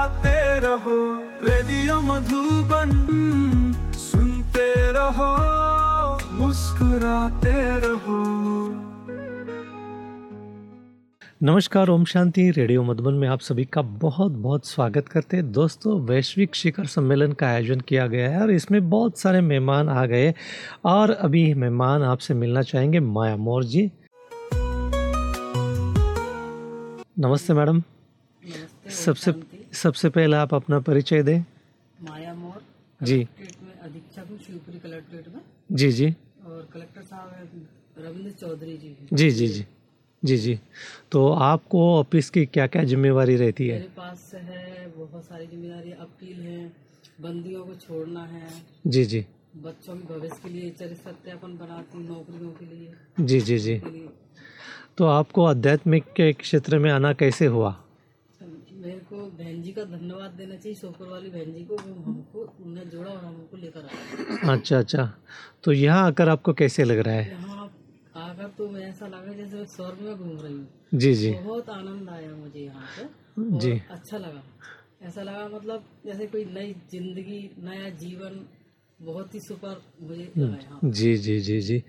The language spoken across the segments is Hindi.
मुस्कुराते रहो, रेडियो मधुबन, सुनते रहो, मुस्कुराते रहो। नमस्कार, ओम शांति, रेडियो मधुबन में आप सभी का बहुत बहुत स्वागत करते हैं। दोस्तों, वैश्विक शिखर सम्मेलन का आयोजन किया गया है और इसमें बहुत सारे मेहमान आ गए और अभी मेहमान आपसे मिलना चाहेंगे माया मोर जी। नमस्ते मैडम। सबसे सबसे पहले आप अपना परिचय दें। माया मोर। जी। में अधीक्षक हूँ शिवपुरी कलेक्ट्रेट में। जी जी। और कलेक्टर साहब रविंद्र चौधरी जी। जी जी जी। जी जी। तो आपको ऑफ़िस की क्या क्या जिम्मेवारी रहती है? मेरे पास है बहुत सारी ज़िम्मेदारी अपील है बंदियों को छोड़ना है। जी जी। बच्चों के भविष्य के लिए चरित्र सत्यापन बनाती हूँ नौकरियों के लिए। जी जी जी। तो आपको आध्यात्मिक के क्षेत्र में आना कैसे हुआ? मेरे को बहन जी का धन्यवाद देना चाहिए सोपर वाली बहन जी को वो हमको उन्हें जोड़ा और हमको लेकर आया। अच्छा अच्छा। तो यहाँ आकर आपको कैसे लग रहा है? यहाँ आकर तो मैं ऐसा लगा जैसे मैं स्वर्ग में घूम रही हूँ। जी जी। बहुत आनंद आया मुझे यहाँ पे जी। अच्छा लगा। ऐसा लगा मतलब जैसे कोई नई ज़िंदगी नया जीवन बहुत ही सुपर मुझे लगा जी जी जी जी।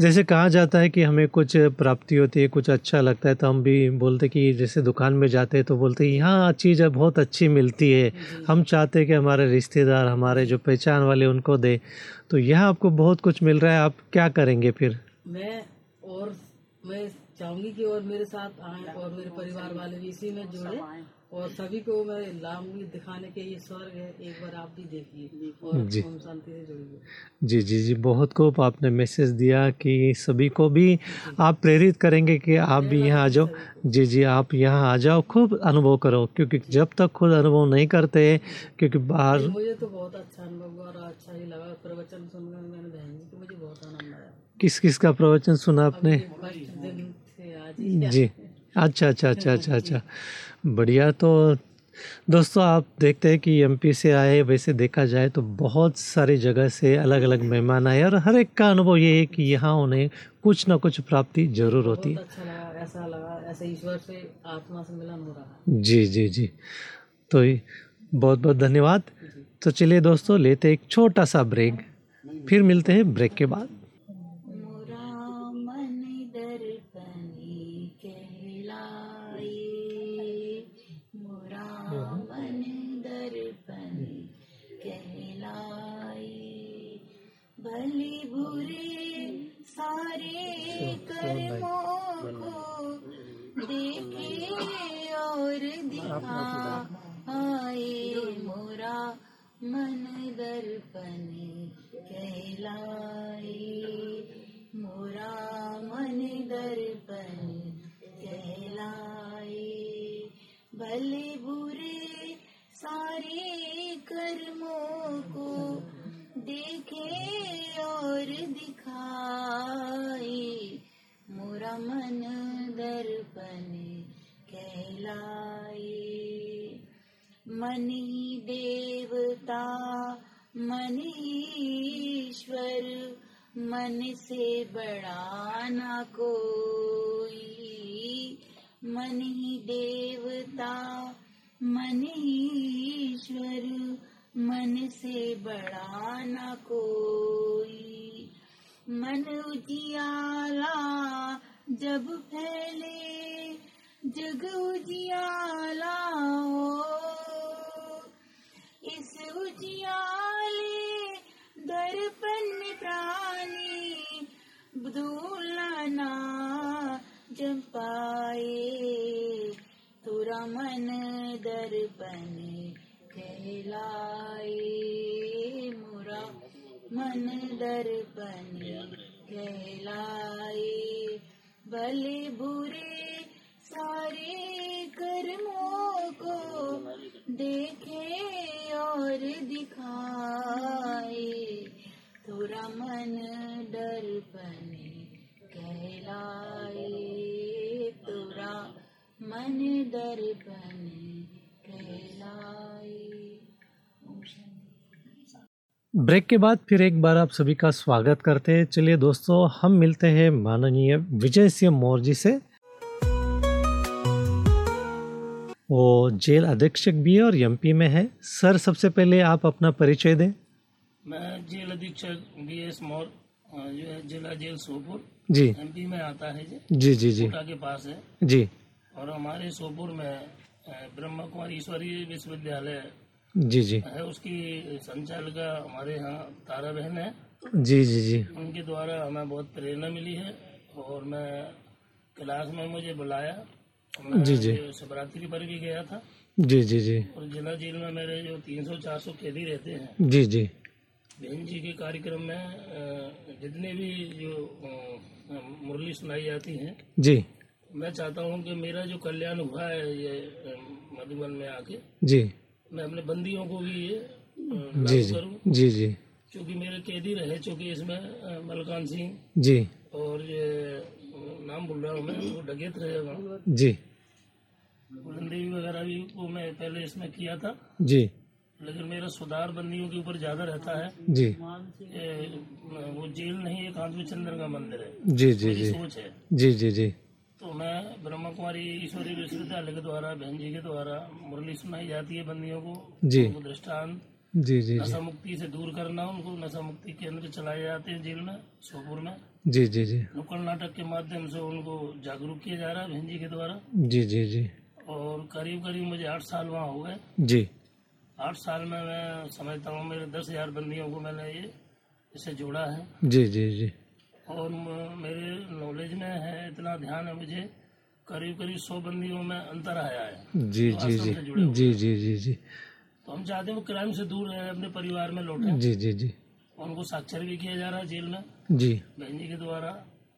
जैसे कहा जाता है कि हमें कुछ प्राप्ति होती है कुछ अच्छा लगता है तो हम भी बोलते कि जैसे दुकान में जाते हैं तो बोलते हैं यहाँ चीज़ बहुत अच्छी मिलती है। हम चाहते हैं कि हमारे रिश्तेदार हमारे जो पहचान वाले उनको दे। तो यहाँ आपको बहुत कुछ मिल रहा है आप क्या करेंगे फिर? मैं और मैं चाहूँगी कि और मेरे साथ आए और मेरे परिवार वाले भी इसी में जुड़े। और सभी को मैं लाऊँगी दिखाने के ये स्वर्ग है एक बार आप भी देखिए। और जी। शांति से जुड़िए। जी जी जी बहुत खूब आपने मैसेज दिया कि सभी को भी आप प्रेरित करेंगे कि आप भी यहाँ आ जाओ। जी जी आप यहाँ आ जाओ खूब अनुभव करो क्योंकि जब तक खुद अनुभव नहीं करते क्योंकि बाहर मुझे तो बहुत अच्छा अनुभव हुआ और अच्छा ही लगा। प्रवचन सुनकर मैंने बहन जी को मुझे बहुत आनंद आया। किस किस का प्रवचन सुना आपने? जी। अच्छा अच्छा अच्छा अच्छा अच्छा। बढ़िया तो दोस्तों आप देखते हैं कि एमपी से आए वैसे देखा जाए तो बहुत सारी जगह से अलग अलग मेहमान आए और हर एक का अनुभव ये है कि यहाँ उन्हें कुछ ना कुछ प्राप्ति ज़रूर होती। बहुत अच्छा लगा ऐसा लगा ऐसे ईश्वर से आत्मा से मिलन हो रहा है। जी जी जी। तो ये बहुत बहुत धन्यवाद तो चलिए दोस्तों लेते एक छोटा सा ब्रेक फिर मिलते हैं ब्रेक के बाद। बुरे सारे कर्मों को देखे और दिखाए। मोरा मन दर्पण कहलाए। मन देवता मन ईश्वर मन से बड़ा ना कोई। मन देवता मन ही ईश्वर मन से बड़ा ना कोई। मन उजियाला जब फैले, जग उजियाला हो। इस उजियाले दर्पण प्राणी बदूलाना जब पाए। तुरा मन दर्पण कहलाए मुरा। मन दर्पण कहलाए। भले बुरे सारे कर्मों को देखे और दिखाए। थोड़ा मन दर्पण कहलाए। मन दर्पण कहलाए। ब्रेक के बाद फिर एक बार आप सभी का स्वागत करते हैं। चलिए दोस्तों हम मिलते हैं माननीय विजय सिंह मौर्य जी से। वो जेल अधीक्षक भी है और एमपी में है। सर सबसे पहले आप अपना परिचय दें। मैं जेल अधीक्षक बी एस मौर जो है जिला जेल सोपुर। जी। एमपी में आता है जी। जी जी जी। के पास है। जी। और हमारे सोपुर में ब्रह्मा कुमारी ईश्वरीय विश्वविद्यालय जी जी। है उसकी संचालिका हमारे यहाँ तारा बहन है। जी जी जी। उनके द्वारा हमें बहुत प्रेरणा मिली है और मैं क्लास में मुझे बुलाया। जी, जी। शिवरात्रि पर भी गया था। जी जी जी। और जिला जेल में मेरे जो 300-400 कैदी रहते हैं। जी जी। बहन जी के कार्यक्रम में जितने भी जो मुरली सुनाई जाती हैं जी। मैं चाहता हूँ कि मेरा जो कल्याण हुआ है ये मधुबन में आके जी। मैं अपने बंदियों को भी ये जी जी। जी जी। क्योंकि मेरे कैदी रहे चूँकि इसमें मलकान सिंह। जी। और ये नाम बोल रहा हूँ मैं वो डगेत रहेगा जी। बुलंद देवी वगैरह भी को मैं पहले इसमें किया था। जी। लेकिन मेरा सुधार बंदियों के ऊपर ज़्यादा रहता है। जी। ये, वो जेल नहीं एक चंदन का मंदिर है। जी जी जी। सोच है। जी जी जी। तो मैं ब्रह्मा कुमारी ईश्वरी विश्वविद्यालय के द्वारा बहन जी के द्वारा मुरली सुनाई जाती है बंदियों को। जी। उनको दृष्टांत। जी जी नशा मुक्ति से दूर करना उनको नशा मुक्ति केंद्र चलाए जाते हैं जेल में सोपुर में। जी जी जी। नुक्कड़ नाटक के माध्यम से उनको जागरूक किया जा रहा है बहन जी के द्वारा। जी जी जी। और करीब करीब मुझे आठ साल वहाँ हो गए। जी। आठ साल में मैं समझता हूँ मेरे दस हज़ार बंदियों को मैंने ये इससे जोड़ा है। जी जी जी। और मेरे नॉलेज में है इतना ध्यान है मुझे करीब करीब सौ बंदियों में अंतर आया है। जी जी जी। जी जी जी जी। तो हम चाहते हैं वो क्राइम से दूर रहे अपने परिवार में लौटे। जी जी जी। उनको साक्षर भी किया जा रहा है जेल में। जी। बहन जी के द्वारा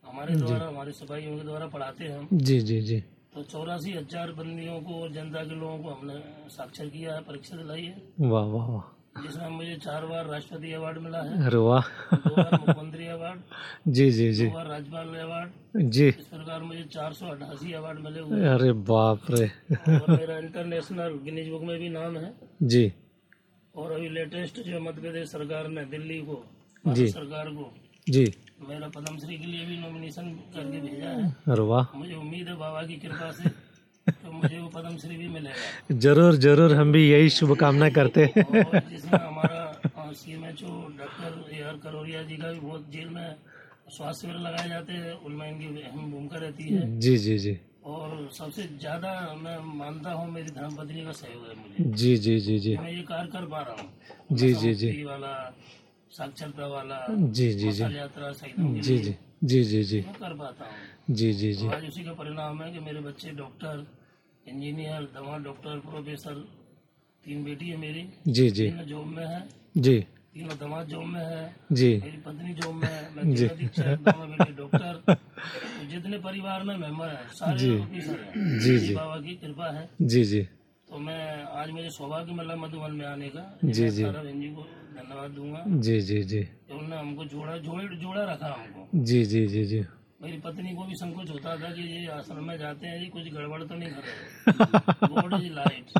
हमारे द्वारा हमारे सिपाहियों के द्वारा पढ़ाते हैं हम। जी जी जी। तो चौरासी हज़ार बंदियों को और जनता के लोगों को हमने साक्षर किया है परीक्षा दिलाई है। वाह वाह वाह। जिसमें मुझे चार बार राष्ट्रपति अवार्ड मिला है। अरे वाह। दो बार मुख्यमंत्री अवार्ड। जी जी जी। दो बार राज्यपाल अवार्ड। जी। इस प्रकार मुझे चार सौ अठासी अवार्ड मिले हुए अरे बाप रे। और मेरा इंटरनेशनल गिनीज बुक में भी नाम है। जी। और अभी लेटेस्ट जो मध्य प्रदेश सरकार ने दिल्ली को जी। सरकार को जी। मेरा पद्मश्री के लिए भी नॉमिनेशन करके भेजा है। अरे वाह। मुझे उम्मीद है बाबा की कृपा से तो मुझे वो पद्मश्री भी मिलेगा। ज़रूर ज़रूर हम भी यही शुभकामना करते हैं। जिसमें हमारा C M H doctor A R Karoriya ji का भी बहुत जेल में स्वास्थ्य शिविर लगाए जाते हैं उनमें इनकी अहम भूमिका रहती है। जी जी जी। और सबसे ज़्यादा मैं मानता हूँ मेरी धर्मपत्नी का सहयोग है मुझे। जी जी जी जी। मैं ये कार्य कर पा रहा हूँ। जी जी जी। वाला साक्षरता वाला जी जी जी। यात्रा जी जी। जी जी जी। कर पाता हूँ। जी जी जी। आज उसी का परिणाम है कि मेरे बच्चे डॉक्टर इंजीनियर दवा डॉक्टर प्रोफेसर तीन बेटी है मेरी। जी जी। जॉब में है। जी। तीनों दवा जॉब में है। जी। मेरी पत्नी जॉब में है। मैं बेटे डॉक्टर। तो जितने परिवार में मेंबर हैं सारे हैं। जी, जी। बाबा की कृपा है। जी जी। तो मैं आज मेरे सौभाग्य मिला मधुबन में आने का जी, जी। बहन जी को धन्यवाद दूँगा। जी जी जी। कि उन्होंने हमको जोड़ा जोड़ जोड़ा रखा हमको। जी जी जी जी। मेरी पत्नी को भी संकोच होता था कि ये आश्रम में जाते हैं ये कुछ गड़बड़ तो नहीं कर रहे लाइट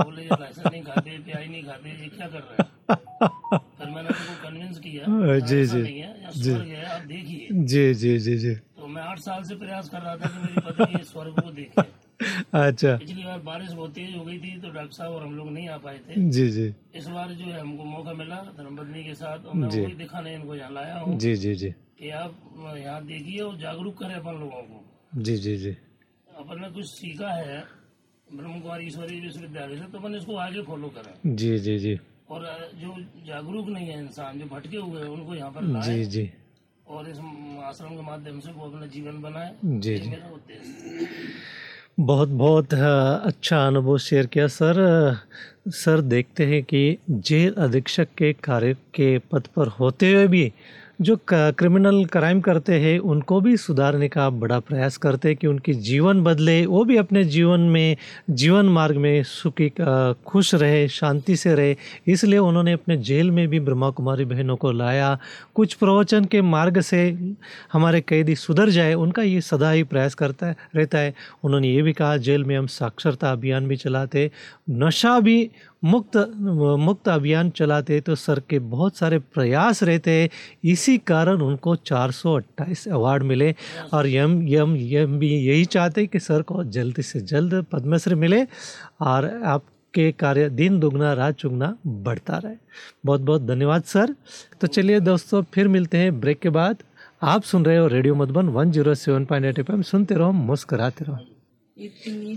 बोले ये लाइसेंस नहीं खाते प्याई नहीं खाते ये क्या कर रहे हैं? फिर मैंने उनको कन्विंस किया। जी, जी। जी। आप देखिए। जी जी जी जी। तो मैं आठ साल से प्रयास कर रहा था कि मेरी पत्नी स्वर्ग को देखे। अच्छा। पिछली बार बारिश बहुत तेज हो गई थी तो डॉक्टर साहब और हम लोग नहीं आ पाए थे। जी जी। इस बार जो है हमको मौका मिला धर्मपत्नी के साथ और मैं जी। वही दिखाने इनको यहाँ लाया हूँ जी जी जी। कि आप यहाँ देखिए और जागरूक करें अपन लोगों को। जी जी जी। अपन ने कुछ सीखा है ब्रह्म कुमारी ईश्वरी विश्वविद्यालय से तो अपन इसको आगे फॉलो करें। जी जी जी। और जो जागरूक नहीं है इंसान जो भटके हुए हैं उनको यहाँ पर जी जी। और इस आश्रम के माध्यम से वो अपना जीवन बनाए। जी जी। मेरा उद्देश्य। बहुत बहुत अच्छा अनुभव शेयर किया। सर सर देखते हैं कि जेल अधीक्षक के कार्य के पद पर होते हुए भी जो क्रिमिनल क्राइम करते हैं, उनको भी सुधारने का बड़ा प्रयास करते हैं कि उनकी जीवन बदले, वो भी अपने जीवन में, जीवन मार्ग में सुखी खुश रहे, शांति से रहे। इसलिए उन्होंने अपने जेल में भी ब्रह्मा कुमारी बहनों को लाया। कुछ प्रवचन के मार्ग से हमारे कैदी सुधर जाए, उनका ये सदा ही प्रयास करता है रहता है। उन्होंने ये भी कहा, जेल में हम साक्षरता अभियान भी चलाते नशा भी मुक्त मुक्त अभियान चलाते तो सर के बहुत सारे प्रयास रहते। इसी कारण उनको 428 अवार्ड मिले। और यम यम यम भी यही चाहते कि सर को जल्द से जल्द पद्मश्री मिले और आपके कार्य दिन दुगना, रात चुगना बढ़ता रहे। बहुत बहुत धन्यवाद सर। तो चलिए दोस्तों, फिर मिलते हैं ब्रेक के बाद। आप सुन रहे हो radio Madhuban one zero seven point eight F सुनते रहो, मुस्कराते रहो। इतनी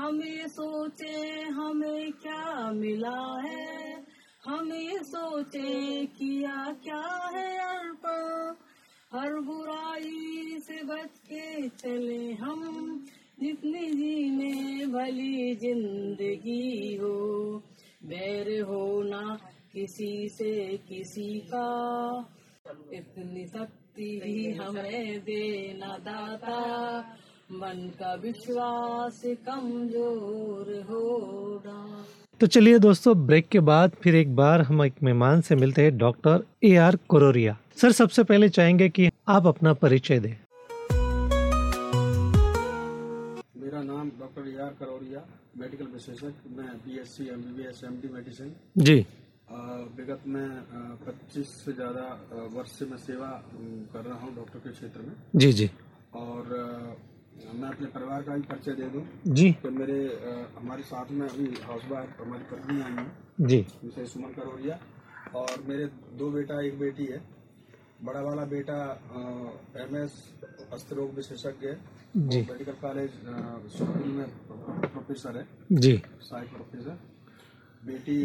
हम ये सोचे हमें क्या मिला है? हम ये सोचे किया क्या है अर्पण हर बुराई से बच के चले हम, जितनी जीने भली ज़िंदगी हो। बैर होना किसी से किसी का। इतनी शक्ति हमें देना दाता। मन का विश्वास कमज़ोर होना तो चलिए दोस्तों ब्रेक के बाद फिर एक बार हम एक मेहमान से मिलते हैं doctor A R Kororiya. Sir सबसे पहले चाहेंगे कि आप अपना परिचय दें। मेरा नाम doctor A R Karoriya medical विशेषज्ञ। मैं B S C M B B S M D medicine ji. विगत में पच्चीस से ज़्यादा वर्ष से मैं सेवा कर रहा हूँ डॉक्टर के क्षेत्र में। जी जी। और मैं अपने परिवार का भी परिचय दे दूँ। जी। कि मेरे हमारे साथ में अभी हाउस वाइफ हमारी पत्नी आई हैं। जी। विषय सुमन करौरिया और मेरे दो बेटा एक बेटी है। बड़ा वाला बेटा एम एस अस्त्रोग विशेषज्ञ है। जी। मेडिकल कॉलेज सुप्रीम में प्रोफेसर है। जी। सहायक प्रोफेसर बेटी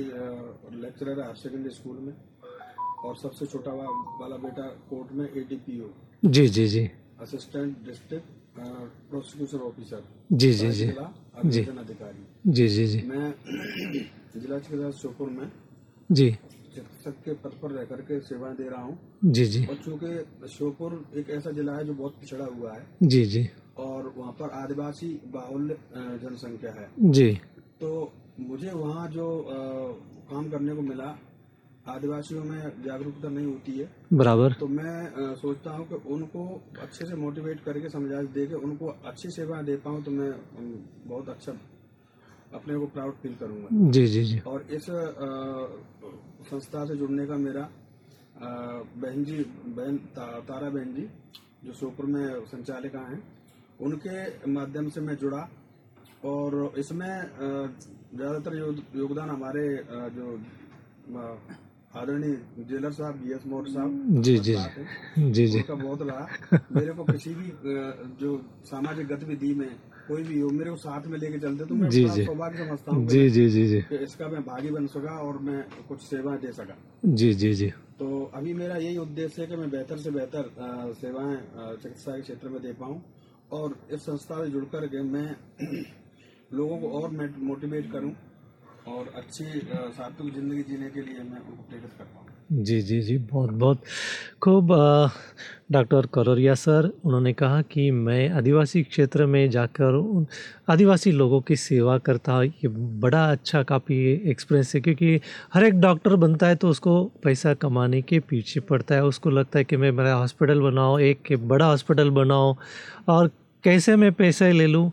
लेक्चरर है हायर सेकेंडरी स्कूल में। और सबसे छोटा वाला बेटा कोर्ट में एडीपीओ जी जी जी। असिस्टेंट डिस्ट्रिक्ट प्रोसिक्यूशन ऑफिसर जी जी जी। अभियोजन अधिकारी। जी जी जी। मैं जिला चिकित्सालय श्योपुर में जी। चिकित्सक के पद पर रह करके सेवाएँ दे रहा हूँ। जी जी। और चूँकि श्योपुर एक ऐसा जिला है जो बहुत पिछड़ा हुआ है जी जी। और वहाँ पर आदिवासी बाहुल्य जनसंख्या है। जी। तो मुझे वहाँ जो अ, काम करने को मिला आदिवासियों में जागरूकता नहीं होती है। बराबर। तो मैं अ, सोचता हूँ कि उनको अच्छे से मोटिवेट करके समझा दे के उनको अच्छी सेवाएँ दे पाऊँ तो मैं बहुत अच्छा अपने को प्राउड फील करूँगा। जी जी जी। और इस संस्था से जुड़ने का मेरा बहन जी बहन ता, तारा बहन जी जो सोपुर में संचालिका हैं उनके माध्यम से मैं जुड़ा। और इसमें ज़्यादातर योगदान हमारे जो आदरणीय जेलर साहब बी एस मोर साहब जी जी जी जी। उनका बहुत रहा। मेरे को किसी भी जो सामाजिक गतिविधि में कोई भी हो मेरे को साथ में लेके चलते तो मैं जी, जी। सौभाग्य समझता हूँ जी जी जी जी। इसका मैं भागी बन सका और मैं कुछ सेवाएँ दे सका। जी जी जी। तो अभी मेरा यही उद्देश्य है कि मैं बेहतर से बेहतर सेवाएँ चिकित्सा के क्षेत्र में दे पाऊँ और इस संस्था से जुड़कर के मैं लोगों को और मोटिवेट करूँ। और अच्छी सार्थक ज़िंदगी जीने के लिए मैं उनको प्रेरित कर पाऊँ जी जी जी, बहुत बहुत खूब डॉक्टर करोरिया सर, उन्होंने कहा कि मैं आदिवासी क्षेत्र में जाकर उन आदिवासी लोगों की सेवा करता हूँ, ये बड़ा अच्छा काफ़ी एक्सपीरियंस है, क्योंकि हर एक डॉक्टर बनता है तो उसको पैसा कमाने के पीछे पड़ता है, उसको लगता है कि मैं मेरा हॉस्पिटल बनाऊँ, एक बड़ा हॉस्पिटल बनाऊँ, और कैसे मैं पैसे ले लूँ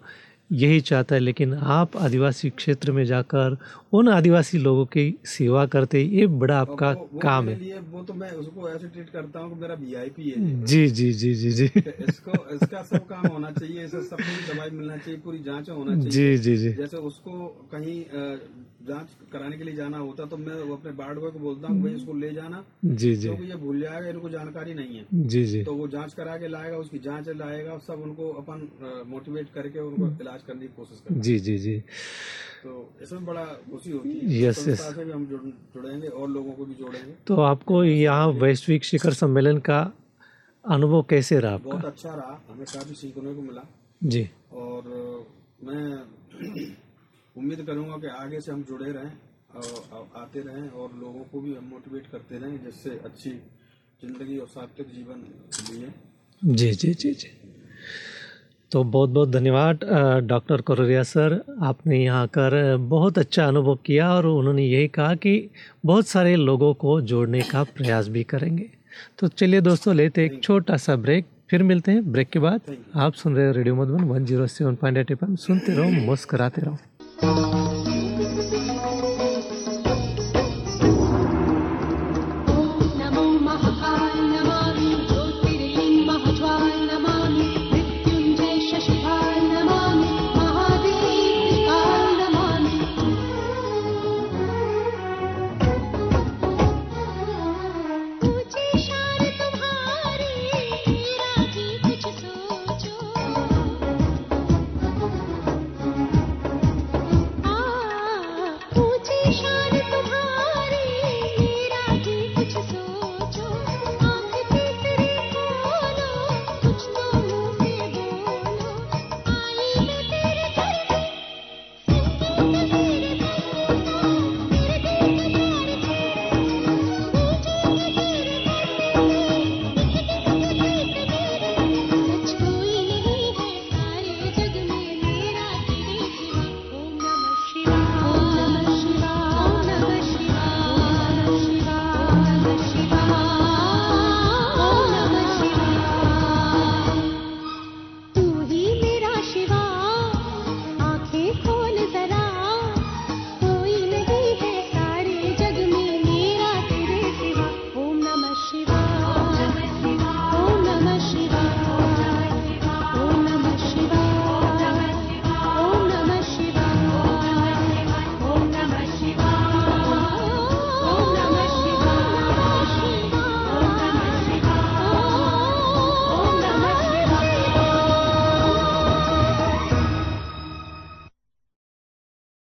यही चाहता है लेकिन आप आदिवासी क्षेत्र में जाकर उन आदिवासी लोगों की सेवा करते ये बड़ा आपका वो- वो काम है। लिए वो तो मैं उसको ऐसे ट्रीट करता हूँ मेरा वीआईपी है। जी जी जी जी जी। इसको इसका सब काम होना चाहिए इसे सब पूरी दवाई मिलना चाहिए पूरी जाँच होना चाहिए। जी जी। जी जैसे उसको कहीं जाँच कराने के लिए जाना होता तो मैं अपने बाढ़ को बोलता हूँ भाई इसको ले जाना। जी जी। क्योंकि ये भूल जाएगा इनको जानकारी नहीं है। जी जी। तो वो जाँच करा के लाएगा उसकी जाँच लाएगा सब उनको अपन मोटिवेट करके उनको इलाज करने की कोशिश करें जी जी जी। तो इसमें बड़ा खुशी होती है Yes, संस्था से भी हम जुड़ेंगे और लोगों को भी जोड़ेंगे। तो आपको यहाँ वैश्विक शिखर सम्मेलन का अनुभव कैसे रहा आपका? बहुत अच्छा रहा। हमें काफ़ी सीखने को मिला। जी। और मैं उम्मीद करूँगा कि आगे से हम जुड़े रहें और आते रहें और लोगों को भी हम मोटिवेट करते रहें जिससे अच्छी ज़िंदगी और सात्विक जीवन जिए। जी जी जी जी। तो बहुत बहुत धन्यवाद डॉक्टर कोररिया सर। आपने यहाँ आकर बहुत अच्छा अनुभव किया और उन्होंने यही कहा कि बहुत सारे लोगों को जोड़ने का प्रयास भी करेंगे। तो चलिए दोस्तों लेते एक छोटा सा ब्रेक फिर मिलते हैं। ब्रेक के बाद आप सुन रहे हो radio Madhuban one zero seven point eight F सुनते रहो मुस्कराते रहो। Dios.